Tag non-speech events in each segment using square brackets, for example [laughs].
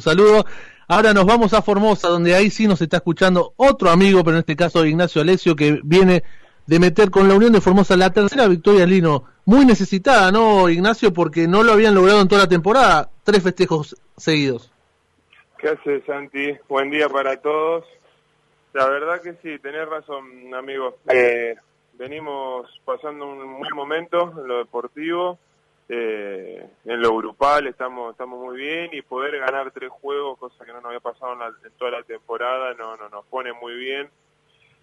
Saludos. Ahora nos vamos a Formosa, donde ahí sí nos está escuchando otro amigo, pero en este caso Ignacio Alessio, que viene de meter con la Unión de Formosa la tercera victoria Lino. Muy necesitada, ¿no, Ignacio? Porque no lo habían logrado en toda la temporada. Tres festejos seguidos. ¿Qué haces, Santi? Buen día para todos. La verdad que sí, tenés razón, amigo. Eh, venimos pasando un buen momento en lo deportivo eh, en lo grupal estamos estamos muy bien y poder ganar tres juegos, cosa que no nos había pasado en, toda la temporada, no, no nos pone muy bien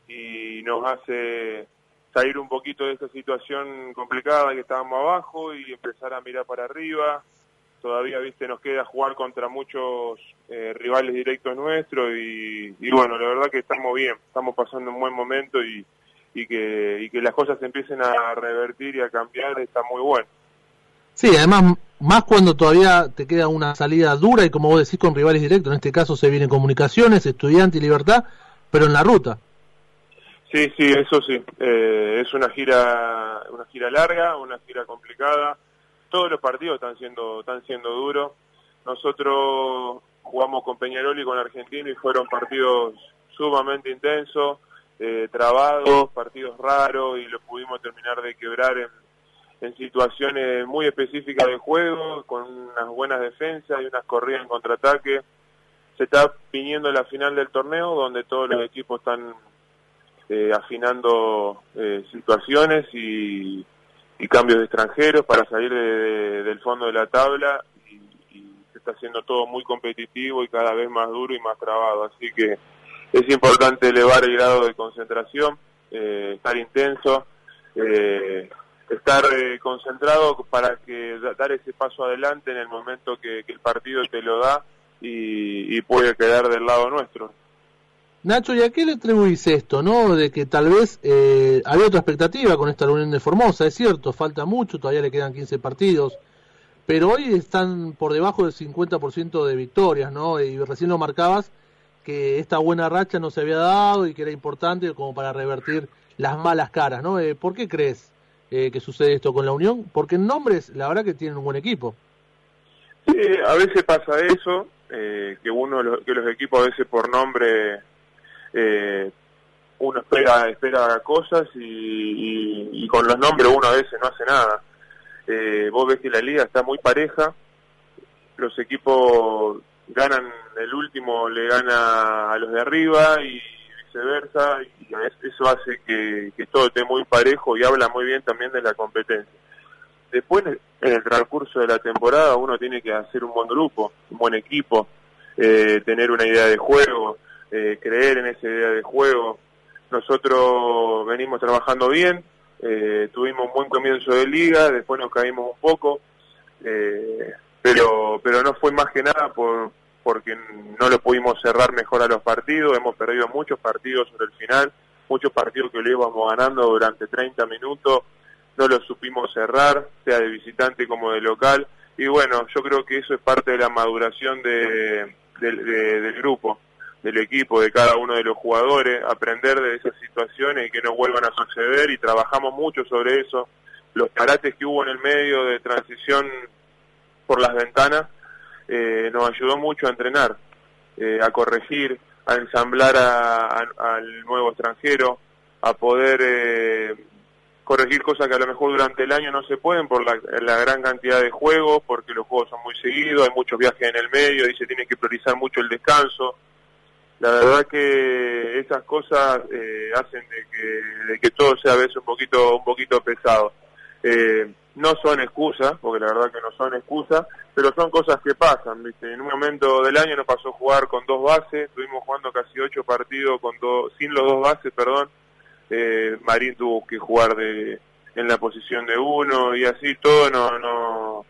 y nos hace salir un poquito de esta situación complicada que estábamos abajo y empezar a mirar para arriba. Todavía, viste, nos queda jugar contra muchos eh, rivales directos nuestros y, bueno, la verdad que estamos bien, estamos pasando un buen momento y, que, y que las cosas empiecen a revertir y a cambiar está muy bueno. Sí, además, más cuando todavía te queda una salida dura y como vos decís con rivales directos, en este caso se vienen comunicaciones, estudiante y libertad, pero en la ruta. Sí, sí, eso sí. Eh, es una gira, una gira larga, una gira complicada. Todos los partidos están siendo, están siendo duros. Nosotros jugamos con Peñarol y con Argentino y fueron partidos sumamente intensos, eh, trabados, partidos raros y lo pudimos terminar de quebrar en, en situaciones muy específicas de juego, con unas buenas defensas y unas corridas en contraataque. Se está viniendo la final del torneo, donde todos los equipos están eh, afinando eh, situaciones y, cambios de extranjeros para salir del fondo de la tabla y, se está haciendo todo muy competitivo y cada vez más duro y más trabado. Así que es importante elevar el grado de concentración, eh, estar intenso. Eh, estar eh, concentrado para que dar ese paso adelante en el momento que, el partido te lo da y, puede quedar del lado nuestro. Nacho, ¿y a qué le atribuís esto, no? De que tal vez eh, había otra expectativa con esta reunión de Formosa, es cierto, falta mucho, todavía le quedan 15 partidos, pero hoy están por debajo del 50% de victorias, ¿no? Y recién lo marcabas que esta buena racha no se había dado y que era importante como para revertir las malas caras, ¿no? Eh, ¿Por qué crees? Eh, que sucede esto con la Unión? Porque en nombres, la verdad que tienen un buen equipo. Sí, a veces pasa eso, eh, que uno, que los equipos a veces por nombre, eh, uno espera, espera cosas y, con los nombres uno a veces no hace nada. Eh, vos ves que la liga está muy pareja, los equipos ganan, el último le gana a los de arriba y viceversa, y eso hace que, todo esté muy parejo y habla muy bien también de la competencia. Después, en el transcurso de la temporada, uno tiene que hacer un buen grupo, un buen equipo, eh, tener una idea de juego, eh, creer en esa idea de juego. Nosotros venimos trabajando bien, eh, tuvimos un buen comienzo de liga, después nos caímos un poco, pero pero no fue más que nada por porque no lo pudimos cerrar mejor a los partidos, hemos perdido muchos partidos sobre el final, muchos partidos que lo íbamos ganando durante 30 minutos, no lo supimos cerrar, sea de visitante como de local, y bueno, yo creo que eso es parte de la maduración de, del grupo, del equipo, de cada uno de los jugadores, aprender de esas situaciones y que no vuelvan a suceder, y trabajamos mucho sobre eso, los parates que hubo en el medio de transición por las ventanas, eh, nos ayudó mucho a entrenar, eh, a corregir, a ensamblar al nuevo extranjero, a poder eh, corregir cosas que a lo mejor durante el año no se pueden por la, gran cantidad de juegos, porque los juegos son muy seguidos, hay muchos viajes en el medio y se tiene que priorizar mucho el descanso. La verdad que esas cosas hacen de que, de que todo sea a veces un poquito, un poquito pesado. Eh, no son excusas, porque la verdad que no son excusas, pero son cosas que pasan, ¿viste? En un momento del año nos pasó jugar con dos bases, estuvimos jugando casi ocho partidos con dos, sin los dos bases, perdón. Eh, Marín tuvo que jugar de en la posición de uno y así todo no no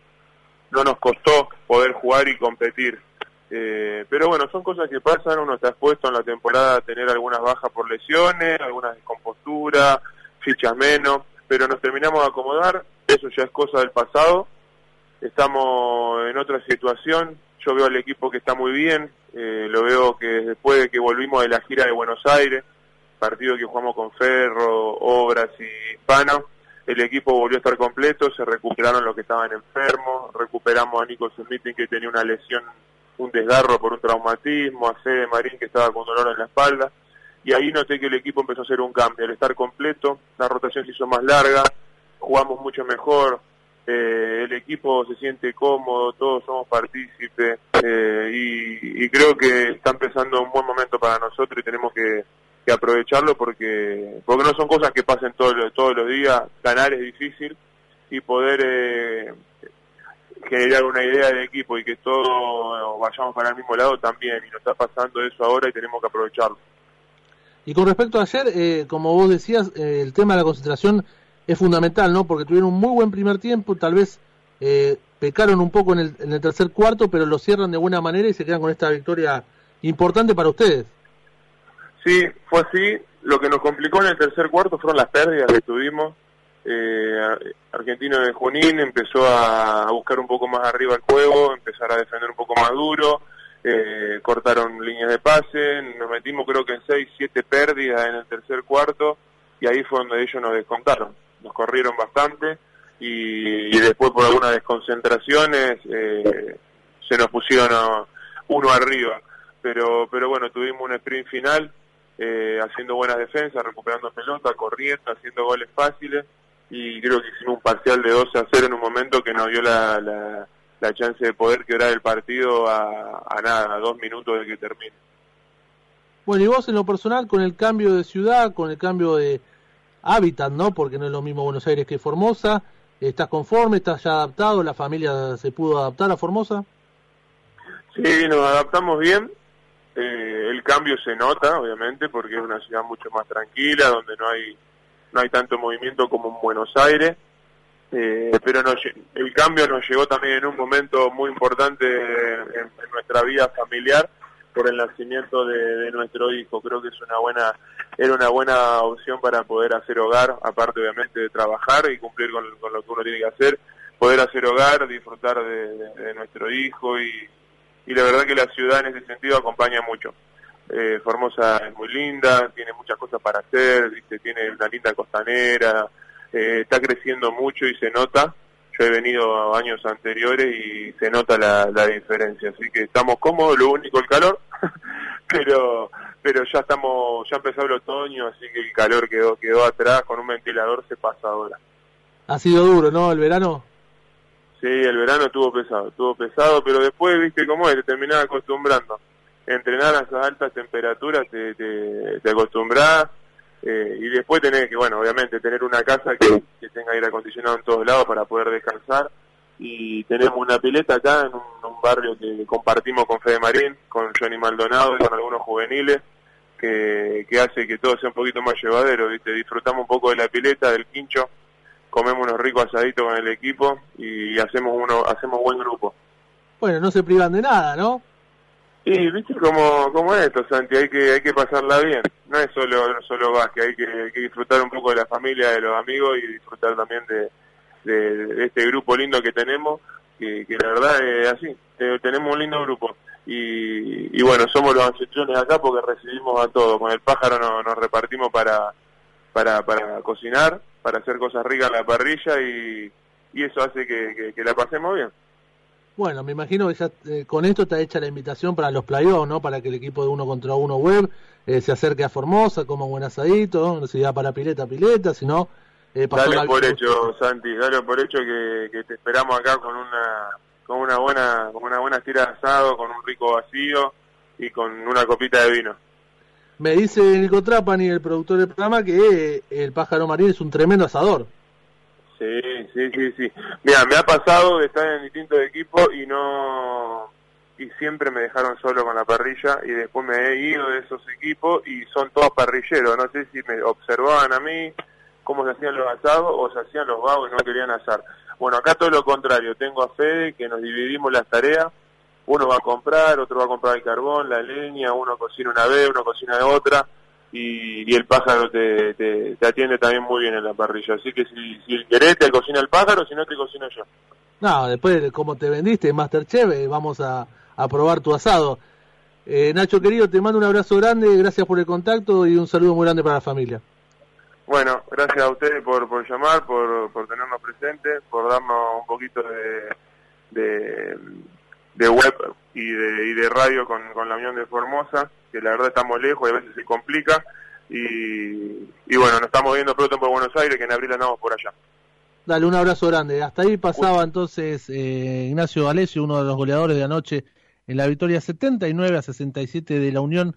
no nos costó poder jugar y competir. Eh, pero bueno, son cosas que pasan, uno está expuesto en la temporada a tener algunas bajas por lesiones, algunas descomposturas, fichas menos, pero nos terminamos de acomodar, eso ya es cosa del pasado, estamos en otra situación, yo veo al equipo que está muy bien, eh, lo veo que después de que volvimos de la gira de Buenos Aires, partido que jugamos con Ferro, Obras y Hispano, el equipo volvió a estar completo, se recuperaron los que estaban enfermos, recuperamos a Nico Smith que tenía una lesión un desgarro por un traumatismo, a Fede Marín que estaba con dolor en la espalda, y ahí noté que el equipo empezó a hacer un cambio, al estar completo, la rotación se hizo más larga, jugamos mucho mejor, eh, el equipo se siente cómodo, todos somos partícipes eh, y, creo que está empezando un buen momento para nosotros y tenemos que, aprovecharlo porque porque no son cosas que pasen todos todos los días, ganar es difícil y poder eh, generar una idea del equipo y que todos vayamos para el mismo lado también y nos está pasando eso ahora y tenemos que aprovecharlo. Y con respecto a ayer, eh, como vos decías, el tema de la concentración es fundamental, ¿no? Porque tuvieron un muy buen primer tiempo, tal vez eh, pecaron un poco en el, en el tercer cuarto, pero lo cierran de buena manera y se quedan con esta victoria importante para ustedes. Sí, fue así. Lo que nos complicó en el tercer cuarto fueron las pérdidas que tuvimos. Eh, Argentino de Junín empezó a, buscar un poco más arriba el juego, empezar a defender un poco más duro, eh, cortaron líneas de pase, nos metimos creo que en 6, 7 pérdidas en el tercer cuarto y ahí fue donde ellos nos descontaron, nos corrieron bastante y, después por algunas desconcentraciones eh, se nos pusieron uno arriba, pero, pero bueno, tuvimos un sprint final eh, haciendo buenas defensas, recuperando pelota, corriendo, haciendo goles fáciles y creo que hicimos un parcial de 12 a 0 en un momento que nos dio la, la, chance de poder quebrar el partido a, a nada, a dos minutos de que termine. Bueno, y vos en lo personal, con el cambio de ciudad, con el cambio de hábitat, ¿no? Porque no es lo mismo Buenos Aires que Formosa, ¿estás conforme? ¿Estás ya adaptado? ¿La familia se pudo adaptar a Formosa? Sí, nos adaptamos bien. Eh, el cambio se nota, obviamente, porque es una ciudad mucho más tranquila, donde no hay no hay tanto movimiento como en Buenos Aires, eh, pero el cambio nos llegó también en un momento muy importante en, nuestra vida familiar por el nacimiento de, nuestro hijo. Creo que es una buena era una buena opción para poder hacer hogar, aparte obviamente de trabajar y cumplir con, lo que uno tiene que hacer, poder hacer hogar, disfrutar de, nuestro hijo y, y la verdad que la ciudad en ese sentido acompaña mucho. Eh, Formosa es muy linda, tiene muchas cosas para hacer, ¿viste? tiene una linda costanera, eh, está creciendo mucho y se nota. Yo he venido años anteriores y se nota la, diferencia, así que estamos cómodos, lo único el calor, [laughs] pero pero ya estamos, ya empezó el otoño, así que el calor quedó quedó atrás, con un ventilador se pasa ahora. Ha sido duro, ¿no? El verano. Sí, el verano estuvo pesado, estuvo pesado, pero después, viste cómo es, te terminaba acostumbrando entrenar a esas altas temperaturas te, te, acostumbras eh, y después tenés que, bueno, obviamente tener una casa que, tenga aire acondicionado en todos lados para poder descansar y tenemos una pileta acá en un, barrio que compartimos con Fede Marín, con Johnny Maldonado y con algunos juveniles que, que hace que todo sea un poquito más llevadero, ¿viste? disfrutamos un poco de la pileta, del quincho, comemos unos ricos asaditos con el equipo y hacemos uno hacemos buen grupo. Bueno, no se privan de nada, ¿no? Sí, viste como, como esto, Santi, hay que, hay que pasarla bien. No es solo, solo básquet, hay que, hay que disfrutar un poco de la familia, de los amigos y disfrutar también de, de, este grupo lindo que tenemos, que, que la verdad es así, tenemos un lindo grupo. Y, y bueno, somos los anfitriones acá porque recibimos a todos. Con el pájaro nos, repartimos para, para, para cocinar, para hacer cosas ricas en la parrilla y, y eso hace que, que la pasemos bien. Bueno, me imagino que ya eh, con esto está hecha la invitación para los playoffs, ¿no? Para que el equipo de uno contra uno web eh, se acerque a Formosa, como buen asadito, ¿no? Si da para pileta, pileta, si no... Eh, dale por hecho, Santi, dale por hecho que, te esperamos acá con una con una buena con una buena tira de asado, con un rico vacío y con una copita de vino. Me dice Nico Trapani, el productor del programa, que el pájaro marín es un tremendo asador. Sí, sí, sí, sí. Mira, me ha pasado de estar en distintos equipos y no y siempre me dejaron solo con la parrilla y después me he ido de esos equipos y son todos parrilleros. No sé si me observaban a mí cómo se hacían los asados o se hacían los vagos y no querían asar. Bueno, acá todo lo contrario. Tengo a Fede que nos dividimos las tareas. Uno va a comprar, otro va a comprar el carbón, la leña, uno cocina una vez, uno cocina de otra y, el pájaro te, te, atiende también muy bien en la parrilla. Así que si, si querés te cocina el pájaro, si no te cocino yo. No, después de cómo te vendiste, Masterchef, eh, vamos a, a probar tu asado. Eh, Nacho querido, te mando un abrazo grande, gracias por el contacto y un saludo muy grande para la familia. Bueno, gracias a ustedes por, por llamar, por, por tenernos presentes, por darnos un poquito de, de, de web y de, y de radio con, con la Unión de Formosa, que la verdad estamos lejos y a veces se complica. Y, y bueno, nos estamos viendo pronto por Buenos Aires, que en abril andamos por allá. Dale, un abrazo grande. Hasta ahí pasaba entonces eh, Ignacio Alessio, uno de los goleadores de anoche en la victoria 79 a 67 de la Unión